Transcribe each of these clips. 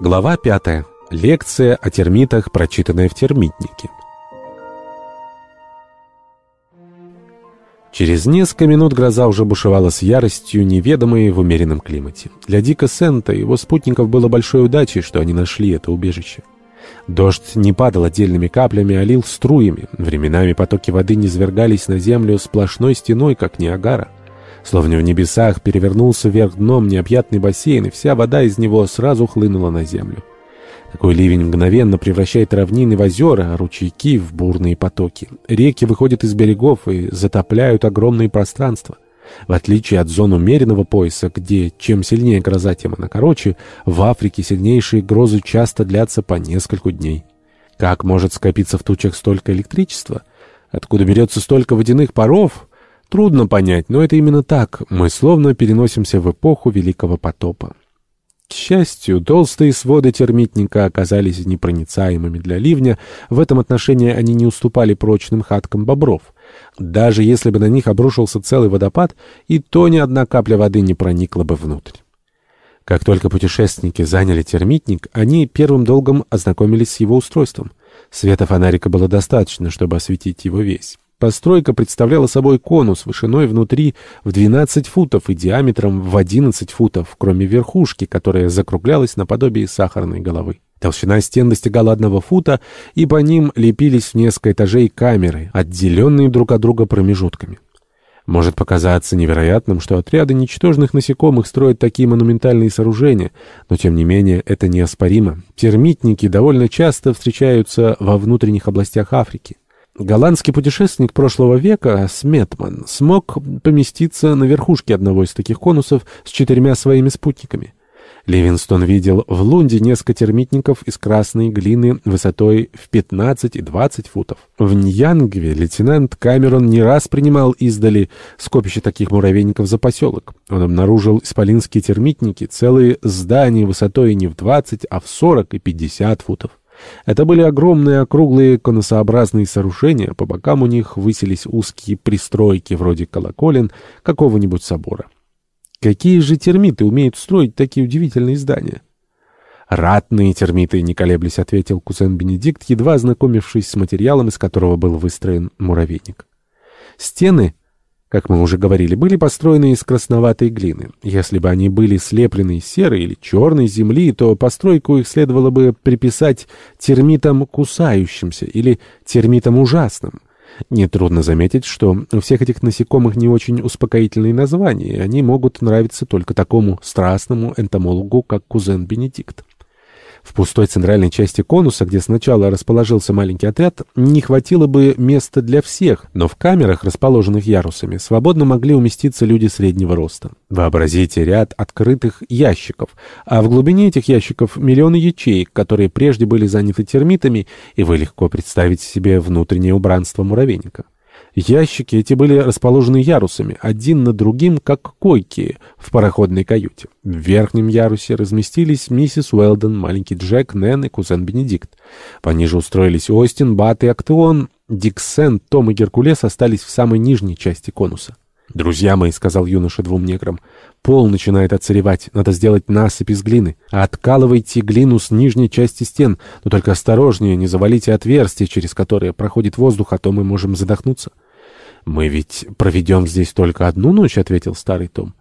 Глава 5. Лекция о термитах, прочитанная в термитнике. Через несколько минут гроза уже бушевала с яростью, неведомой в умеренном климате. Для Дика Сента и его спутников было большой удачей, что они нашли это убежище. Дождь не падал отдельными каплями, а лил струями. Временами потоки воды низвергались на землю сплошной стеной, как Ниагара. Словно в небесах перевернулся вверх дном необъятный бассейн, и вся вода из него сразу хлынула на землю. Такой ливень мгновенно превращает равнины в озера, а ручейки в бурные потоки. Реки выходят из берегов и затопляют огромные пространства. В отличие от зон умеренного пояса, где чем сильнее гроза, тем она короче, в Африке сильнейшие грозы часто длятся по несколько дней. Как может скопиться в тучах столько электричества? Откуда берется столько водяных паров? Трудно понять, но это именно так. Мы словно переносимся в эпоху Великого потопа. К счастью, толстые своды термитника оказались непроницаемыми для ливня. В этом отношении они не уступали прочным хаткам бобров. Даже если бы на них обрушился целый водопад, и то ни одна капля воды не проникла бы внутрь. Как только путешественники заняли термитник, они первым долгом ознакомились с его устройством. Света фонарика было достаточно, чтобы осветить его весь. Постройка представляла собой конус вышиной внутри в 12 футов и диаметром в 11 футов, кроме верхушки, которая закруглялась наподобие сахарной головы. Толщина стен достигала одного фута, и по ним лепились в несколько этажей камеры, отделенные друг от друга промежутками. Может показаться невероятным, что отряды ничтожных насекомых строят такие монументальные сооружения, но тем не менее это неоспоримо. Термитники довольно часто встречаются во внутренних областях Африки. Голландский путешественник прошлого века Сметман смог поместиться на верхушке одного из таких конусов с четырьмя своими спутниками. Ливинстон видел в Лунде несколько термитников из красной глины высотой в 15 и 20 футов. В Ньянгве лейтенант Камерон не раз принимал издали скопище таких муравейников за поселок. Он обнаружил исполинские термитники, целые здания высотой не в 20, а в 40 и 50 футов. Это были огромные округлые конусообразные сооружения, по бокам у них высились узкие пристройки вроде колоколен какого-нибудь собора. Какие же термиты умеют строить такие удивительные здания? «Ратные термиты», — не колеблясь ответил кузен Бенедикт, едва ознакомившись с материалом, из которого был выстроен муравейник. Стены как мы уже говорили, были построены из красноватой глины. Если бы они были слеплены из серой или черной земли, то постройку их следовало бы приписать термитам кусающимся или термитам ужасным. Нетрудно заметить, что у всех этих насекомых не очень успокоительные названия, и они могут нравиться только такому страстному энтомологу, как кузен Бенедикт. В пустой центральной части конуса, где сначала расположился маленький отряд, не хватило бы места для всех, но в камерах, расположенных ярусами, свободно могли уместиться люди среднего роста. Вообразите ряд открытых ящиков, а в глубине этих ящиков миллионы ячеек, которые прежде были заняты термитами, и вы легко представите себе внутреннее убранство муравейника. Ящики эти были расположены ярусами, один над другим, как койки в пароходной каюте. В верхнем ярусе разместились миссис Уэлден, маленький Джек, Нэн и кузен Бенедикт. Пониже устроились Остин, Бат и Актеон. Диксен, Том и Геркулес остались в самой нижней части конуса. «Друзья мои», — сказал юноша двум неграм, — «пол начинает отсыревать, надо сделать насыпь из глины. Откалывайте глину с нижней части стен, но только осторожнее, не завалите отверстие, через которое проходит воздух, а то мы можем задохнуться». «Мы ведь проведем здесь только одну ночь», — ответил старый Том.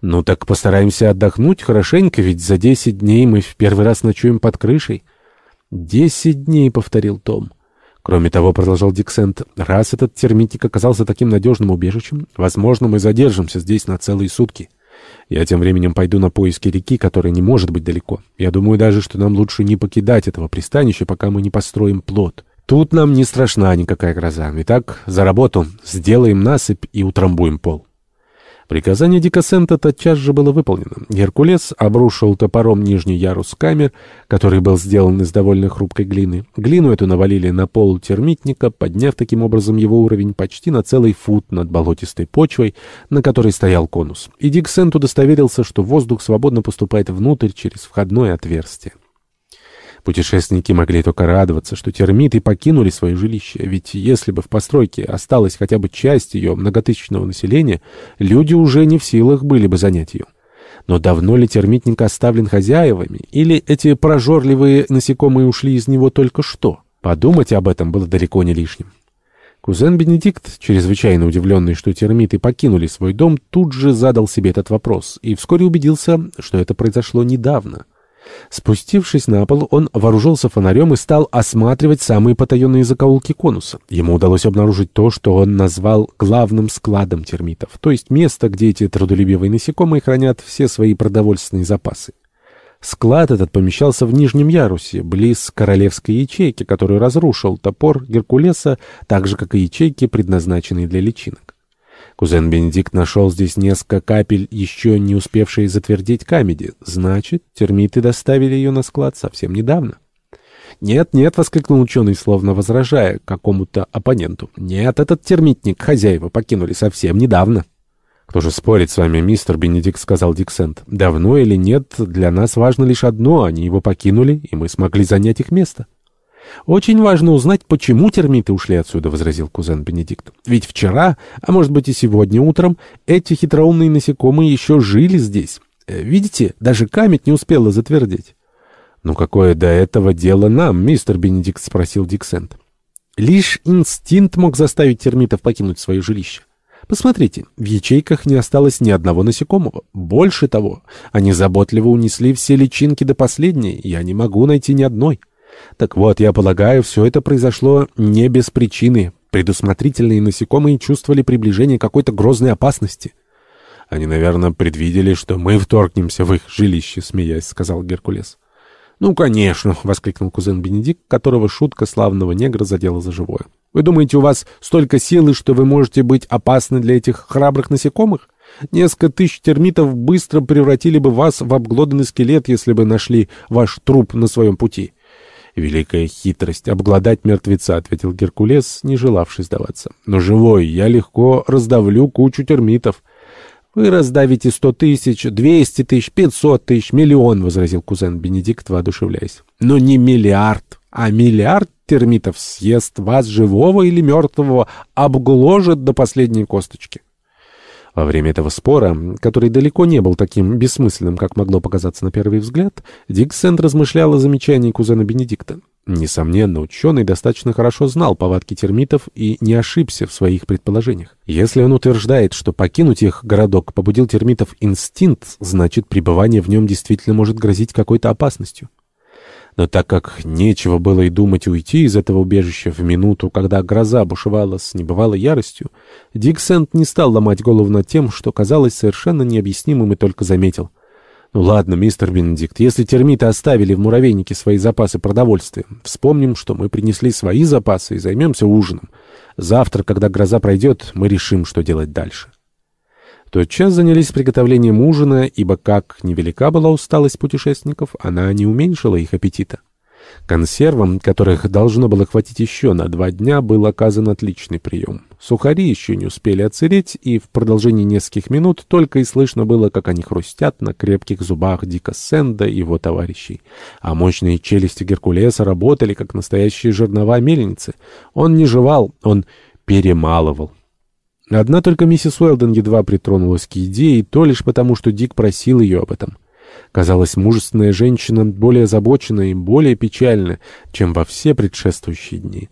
«Ну так постараемся отдохнуть хорошенько, ведь за десять дней мы в первый раз ночуем под крышей». «Десять дней», — повторил Том. Кроме того, продолжал Диксент, раз этот термитник оказался таким надежным убежищем, возможно, мы задержимся здесь на целые сутки. Я тем временем пойду на поиски реки, которая не может быть далеко. Я думаю даже, что нам лучше не покидать этого пристанища, пока мы не построим плот. Тут нам не страшна никакая гроза. Итак, за работу. Сделаем насыпь и утрамбуем пол. Приказание Дикасента тотчас же было выполнено. Геркулес обрушил топором нижний ярус камер, который был сделан из довольно хрупкой глины. Глину эту навалили на пол термитника, подняв таким образом его уровень почти на целый фут над болотистой почвой, на которой стоял конус. И Диксент удостоверился, что воздух свободно поступает внутрь через входное отверстие. Путешественники могли только радоваться, что термиты покинули свое жилище, ведь если бы в постройке осталась хотя бы часть ее многотысячного населения, люди уже не в силах были бы занять ее. Но давно ли термитник оставлен хозяевами, или эти прожорливые насекомые ушли из него только что? Подумать об этом было далеко не лишним. Кузен Бенедикт, чрезвычайно удивленный, что термиты покинули свой дом, тут же задал себе этот вопрос и вскоре убедился, что это произошло недавно. Спустившись на пол, он вооружился фонарем и стал осматривать самые потаенные закоулки конуса. Ему удалось обнаружить то, что он назвал главным складом термитов, то есть место, где эти трудолюбивые насекомые хранят все свои продовольственные запасы. Склад этот помещался в нижнем ярусе, близ королевской ячейки, которую разрушил топор Геркулеса, так же, как и ячейки, предназначенные для личинок. Кузен Бенедикт нашел здесь несколько капель, еще не успевшие затвердеть камеди. Значит, термиты доставили ее на склад совсем недавно. «Нет, нет», — воскликнул ученый, словно возражая какому-то оппоненту. «Нет, этот термитник хозяева покинули совсем недавно». «Кто же спорит с вами, мистер Бенедикт?» — сказал Диксент. «Давно или нет, для нас важно лишь одно — они его покинули, и мы смогли занять их место». «Очень важно узнать, почему термиты ушли отсюда», — возразил кузен Бенедикт. «Ведь вчера, а может быть и сегодня утром, эти хитроумные насекомые еще жили здесь. Э, видите, даже камень не успела затвердеть». «Ну какое до этого дело нам, мистер Бенедикт?» — спросил Диксент. «Лишь инстинкт мог заставить термитов покинуть свое жилище». Посмотрите, в ячейках не осталось ни одного насекомого. Больше того, они заботливо унесли все личинки до последней, я не могу найти ни одной. Так вот, я полагаю, все это произошло не без причины. Предусмотрительные насекомые чувствовали приближение какой-то грозной опасности. Они, наверное, предвидели, что мы вторгнемся в их жилище, смеясь, сказал Геркулес. «Ну, конечно!» — воскликнул кузен Бенедикт, которого шутка славного негра задела за живое. «Вы думаете, у вас столько силы, что вы можете быть опасны для этих храбрых насекомых? Несколько тысяч термитов быстро превратили бы вас в обглоданный скелет, если бы нашли ваш труп на своем пути. «Великая хитрость — обглодать мертвеца», — ответил Геркулес, не желавший сдаваться. «Но живой я легко раздавлю кучу термитов». «Вы раздавите сто тысяч, двести тысяч, пятьсот тысяч, миллион», — возразил кузен Бенедикт, воодушевляясь. «Но не миллиард, а миллиард термитов съест вас живого или мертвого, обгложит до последней косточки». Во время этого спора, который далеко не был таким бессмысленным, как могло показаться на первый взгляд, Диксент размышлял о замечании кузена Бенедикта. Несомненно, ученый достаточно хорошо знал повадки термитов и не ошибся в своих предположениях. Если он утверждает, что покинуть их городок побудил термитов инстинкт, значит, пребывание в нем действительно может грозить какой-то опасностью. Но так как нечего было и думать уйти из этого убежища в минуту, когда гроза бушевала с небывалой яростью, Диксент не стал ломать голову над тем, что казалось совершенно необъяснимым и только заметил. «Ну ладно, мистер Бенедикт, если термиты оставили в муравейнике свои запасы продовольствия, вспомним, что мы принесли свои запасы и займемся ужином. Завтра, когда гроза пройдет, мы решим, что делать дальше». Тотчас занялись приготовлением ужина, ибо как невелика была усталость путешественников, она не уменьшила их аппетита. Консервам, которых должно было хватить еще на два дня, был оказан отличный прием. Сухари еще не успели отсыреть, и в продолжении нескольких минут только и слышно было, как они хрустят на крепких зубах Дика Сенда и его товарищей. А мощные челюсти Геркулеса работали, как настоящие жернова мельницы. Он не жевал, он перемалывал. Одна только миссис Уэлден едва притронулась к идее, и то лишь потому, что Дик просил ее об этом. Казалось, мужественная женщина более озабочена и более печальна, чем во все предшествующие дни.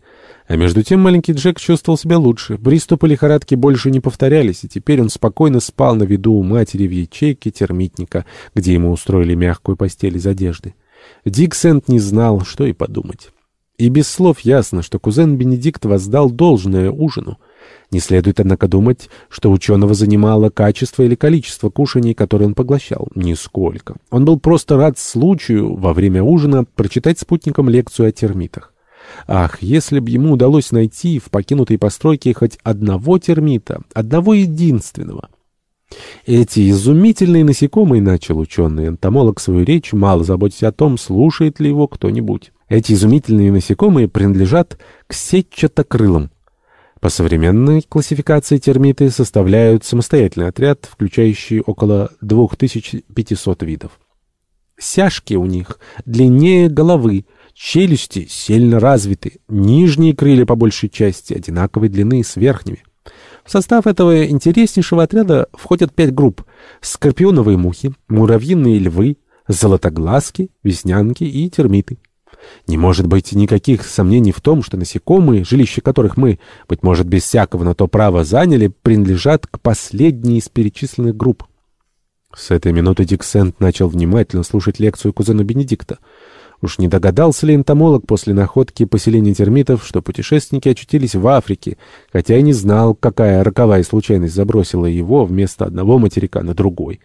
А между тем маленький Джек чувствовал себя лучше. Приступы лихорадки больше не повторялись, и теперь он спокойно спал на виду у матери в ячейке термитника, где ему устроили мягкую постель из одежды. Дик Сент не знал, что и подумать. И без слов ясно, что кузен Бенедикт воздал должное ужину. Не следует, однако, думать, что ученого занимало качество или количество кушаний, которые он поглощал. Нисколько. Он был просто рад случаю во время ужина прочитать спутникам лекцию о термитах. Ах, если бы ему удалось найти в покинутой постройке хоть одного термита, одного единственного. Эти изумительные насекомые, начал ученый энтомолог свою речь, мало заботясь о том, слушает ли его кто-нибудь. Эти изумительные насекомые принадлежат к сетчатокрылым. По современной классификации термиты составляют самостоятельный отряд, включающий около 2500 видов. Сяжки у них длиннее головы, челюсти сильно развиты, нижние крылья по большей части одинаковой длины с верхними. В состав этого интереснейшего отряда входят пять групп — скорпионовые мухи, муравьиные львы, золотоглазки, веснянки и термиты. Не может быть никаких сомнений в том, что насекомые, жилища которых мы, быть может, без всякого на то права заняли, принадлежат к последней из перечисленных групп. С этой минуты Диксент начал внимательно слушать лекцию кузена Бенедикта. Уж не догадался ли энтомолог после находки поселения термитов, что путешественники очутились в Африке, хотя и не знал, какая роковая случайность забросила его вместо одного материка на другой.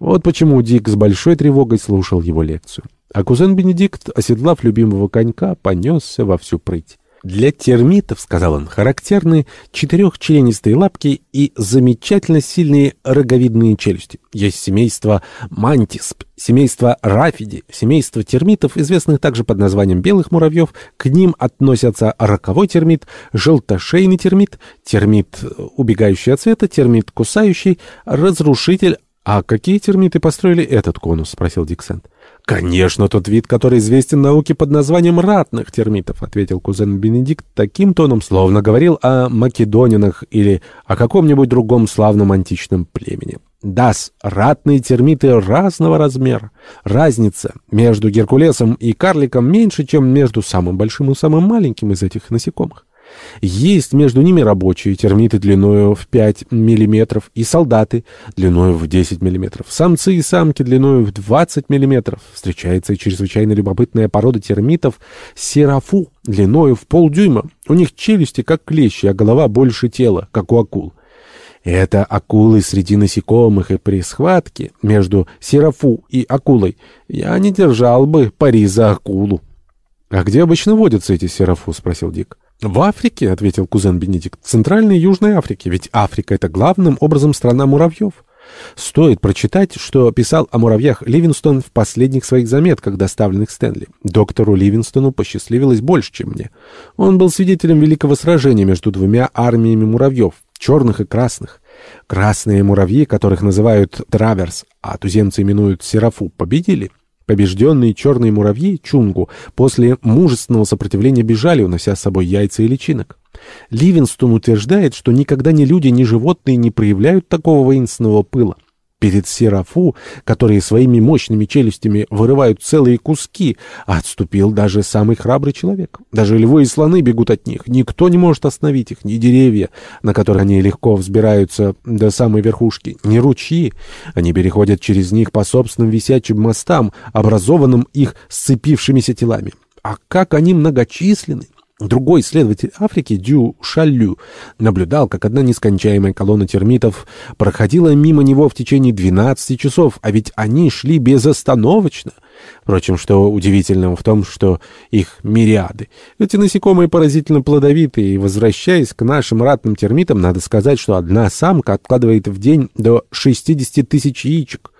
Вот почему Дик с большой тревогой слушал его лекцию. А кузен Бенедикт, оседлав любимого конька, понесся во всю прыть. Для термитов, — сказал он, — характерны четырехчленистые лапки и замечательно сильные роговидные челюсти. Есть семейство мантисп, семейство рафиди, семейство термитов, известных также под названием белых муравьев. К ним относятся роковой термит, желтошейный термит, термит убегающий от света, термит кусающий, разрушитель. «А какие термиты построили этот конус?» — спросил Диксент. «Конечно, тот вид, который известен науке под названием ратных термитов», — ответил кузен Бенедикт таким тоном, словно говорил о македонинах или о каком-нибудь другом славном античном племени. «Дас, ратные термиты разного размера. Разница между Геркулесом и карликом меньше, чем между самым большим и самым маленьким из этих насекомых. Есть между ними рабочие термиты длиною в 5 мм и солдаты длиною в 10 мм. Самцы и самки длиною в 20 мм. Встречается и чрезвычайно любопытная порода термитов серафу длиною в полдюйма. У них челюсти как клещи, а голова больше тела, как у акул. Это акулы среди насекомых, и при схватке между серафу и акулой я не держал бы пари за акулу. — А где обычно водятся эти серафу? — спросил Дик. «В Африке», — ответил кузен Бенедикт, — «Центральной и Южной Африке, ведь Африка — это главным образом страна муравьев». Стоит прочитать, что писал о муравьях Ливинстон в последних своих заметках, доставленных Стэнли. Доктору Ливинстону посчастливилось больше, чем мне. Он был свидетелем великого сражения между двумя армиями муравьев, черных и красных. Красные муравьи, которых называют траверс, а туземцы именуют серафу, победили. Побежденные черные муравьи, чунгу, после мужественного сопротивления бежали, унося с собой яйца и личинок. Ливинстон утверждает, что никогда ни люди, ни животные не проявляют такого воинственного пыла. Перед Серафу, которые своими мощными челюстями вырывают целые куски, отступил даже самый храбрый человек. Даже львы и слоны бегут от них. Никто не может остановить их, ни деревья, на которые они легко взбираются до самой верхушки, ни ручьи. Они переходят через них по собственным висячим мостам, образованным их сцепившимися телами. А как они многочисленны! Другой исследователь Африки, Дю Шаллю, наблюдал, как одна нескончаемая колонна термитов проходила мимо него в течение 12 часов, а ведь они шли безостановочно. Впрочем, что удивительного в том, что их мириады. Эти насекомые поразительно плодовитые, и, возвращаясь к нашим ратным термитам, надо сказать, что одна самка откладывает в день до 60 тысяч яичек.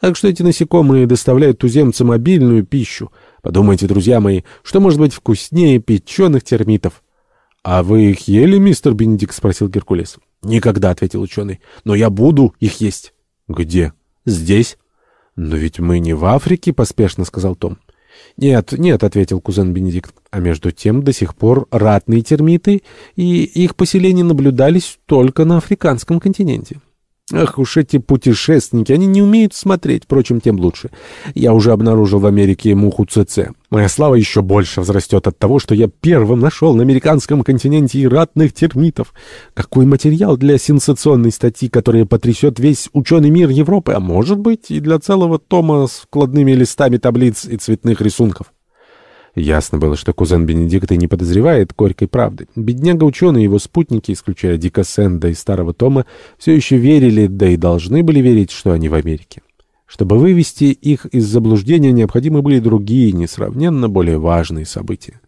Так что эти насекомые доставляют туземцам обильную пищу. Подумайте, друзья мои, что может быть вкуснее печеных термитов? — А вы их ели, мистер Бенедикт? — спросил Геркулес. — Никогда, — ответил ученый. — Но я буду их есть. — Где? — Здесь. — Но ведь мы не в Африке, — поспешно сказал Том. «Нет, нет», — ответил кузен Бенедикт. А между тем до сих пор ратные термиты и их поселения наблюдались только на африканском континенте. Ах уж эти путешественники, они не умеют смотреть, впрочем, тем лучше. Я уже обнаружил в Америке муху ЦЦ. Моя слава еще больше возрастет от того, что я первым нашел на американском континенте и ратных термитов. Какой материал для сенсационной статьи, которая потрясет весь ученый мир Европы, а может быть и для целого тома с вкладными листами таблиц и цветных рисунков. Ясно было, что кузен Бенедикта не подозревает горькой правды. Бедняга-ученый и его спутники, исключая Дика Сэнда и Старого Тома, все еще верили, да и должны были верить, что они в Америке. Чтобы вывести их из заблуждения, необходимы были другие, несравненно более важные события.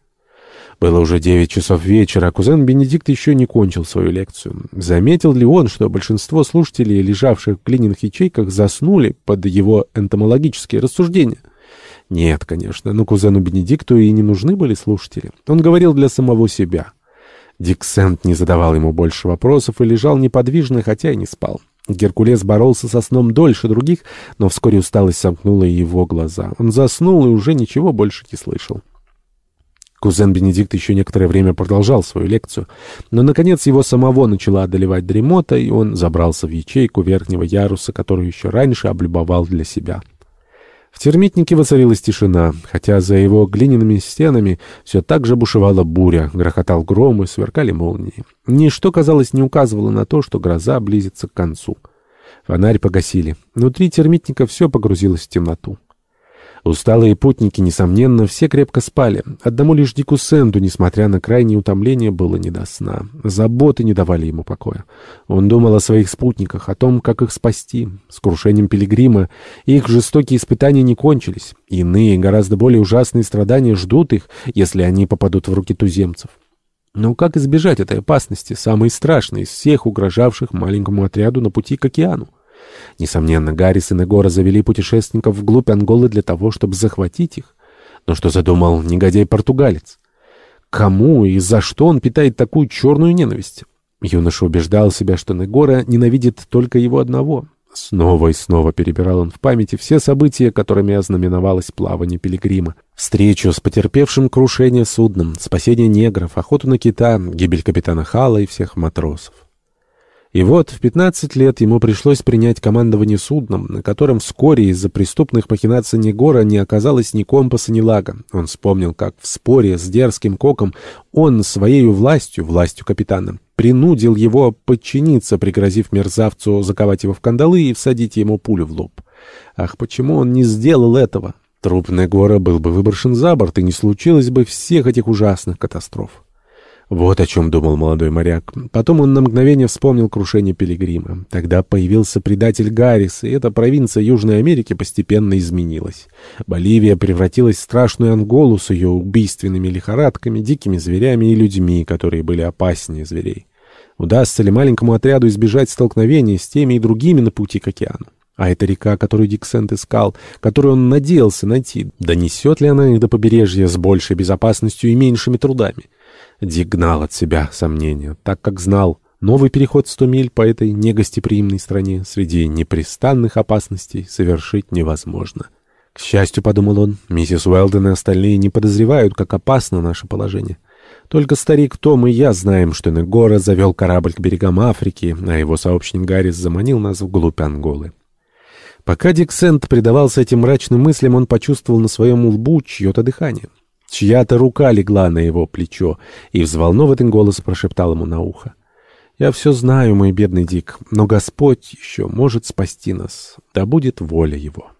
Было уже девять часов вечера, а кузен Бенедикт еще не кончил свою лекцию. Заметил ли он, что большинство слушателей, лежавших в глиняных ячейках, заснули под его энтомологические рассуждения? Нет, конечно, но кузену Бенедикту и не нужны были слушатели. Он говорил для самого себя. Диксент не задавал ему больше вопросов и лежал неподвижно, хотя и не спал. Геркулес боролся со сном дольше других, но вскоре усталость сомкнула его глаза. Он заснул и уже ничего больше не слышал. Кузен Бенедикт еще некоторое время продолжал свою лекцию, но, наконец, его самого начала одолевать дремота, и он забрался в ячейку верхнего яруса, которую еще раньше облюбовал для себя. В термитнике воцарилась тишина, хотя за его глиняными стенами все так же бушевала буря, грохотал гром и сверкали молнии. Ничто, казалось, не указывало на то, что гроза близится к концу. Фонарь погасили. Внутри термитника все погрузилось в темноту. Усталые путники, несомненно, все крепко спали. Одному лишь Дику Сэнду, несмотря на крайнее утомление, было не до сна. Заботы не давали ему покоя. Он думал о своих спутниках, о том, как их спасти. С крушением Пилигрима их жестокие испытания не кончились. Иные, гораздо более ужасные страдания ждут их, если они попадут в руки туземцев. Но как избежать этой опасности, самой страшной из всех угрожавших маленькому отряду на пути к океану? Несомненно, Гаррис и Негора завели путешественников вглубь Анголы для того, чтобы захватить их. Но что задумал негодяй-португалец? Кому и за что он питает такую черную ненависть? Юноша убеждал себя, что Негора ненавидит только его одного. Снова и снова перебирал он в памяти все события, которыми ознаменовалось плавание Пилигрима. Встречу с потерпевшим крушение судном, спасение негров, охоту на кита, гибель капитана Хала и всех матросов. И вот в 15 лет ему пришлось принять командование судном, на котором вскоре из-за преступных махинаций Негора не оказалось ни компаса, ни лага. Он вспомнил, как в споре с дерзким коком он своей властью, властью капитана, принудил его подчиниться, пригрозив мерзавцу заковать его в кандалы и всадить ему пулю в лоб. Ах, почему он не сделал этого? Труп Негора был бы выброшен за борт, и не случилось бы всех этих ужасных катастроф. Вот о чем думал молодой моряк. Потом он на мгновение вспомнил крушение Пилигрима. Тогда появился предатель Гаррис, и эта провинция Южной Америки постепенно изменилась. Боливия превратилась в страшную Анголу с ее убийственными лихорадками, дикими зверями и людьми, которые были опаснее зверей. Удастся ли маленькому отряду избежать столкновения с теми и другими на пути к океану? А эта река, которую Диксент искал, которую он надеялся найти, донесет ли она их до побережья с большей безопасностью и меньшими трудами? Дик гнал от себя сомнения, так как знал, новый переход сто миль по этой негостеприимной стране среди непрестанных опасностей совершить невозможно. К счастью, подумал он, миссис Уэлден и остальные не подозревают, как опасно наше положение. Только старик Том и я знаем, что Негора завел корабль к берегам Африки, а его сообщник Гаррис заманил нас вглубь Анголы. Пока Дик Сент предавался этим мрачным мыслям, он почувствовал на своем лбу чье-то дыхание. Чья-то рука легла на его плечо, и взволнованный голос прошептал ему на ухо. «Я все знаю, мой бедный Дик, но Господь еще может спасти нас. Да будет воля его».